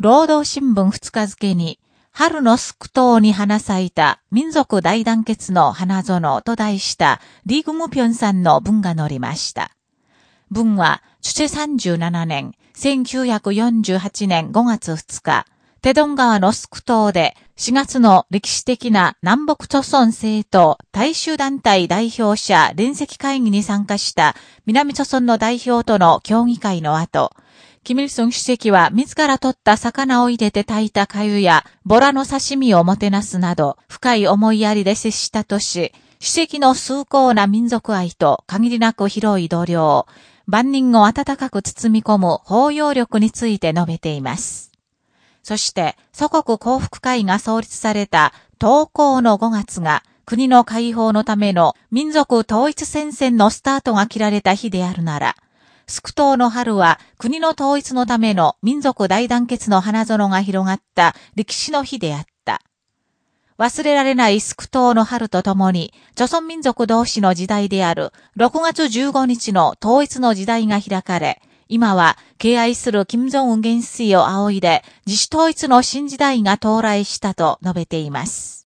労働新聞二日付に、春のスク島に花咲いた民族大団結の花園と題したリーグムピョンさんの文が載りました。文は、チュチェ37年、1948年5月2日、テドン川のスク島で4月の歴史的な南北朝村政党大衆団体代表者連席会議に参加した南朝村の代表との協議会の後、キミルソン主席は自ら取った魚を入れて炊いた粥やボラの刺身をもてなすなど深い思いやりで接したとし、主席の崇高な民族愛と限りなく広い度量、万人を温かく包み込む包容力について述べています。そして、祖国幸福会が創立された東高の5月が国の解放のための民族統一戦線のスタートが切られた日であるなら、スク島の春は国の統一のための民族大団結の花園が広がった歴史の日であった。忘れられないスク島の春とともに、朝鮮民族同士の時代である6月15日の統一の時代が開かれ、今は敬愛する金正恩元帥を仰いで自主統一の新時代が到来したと述べています。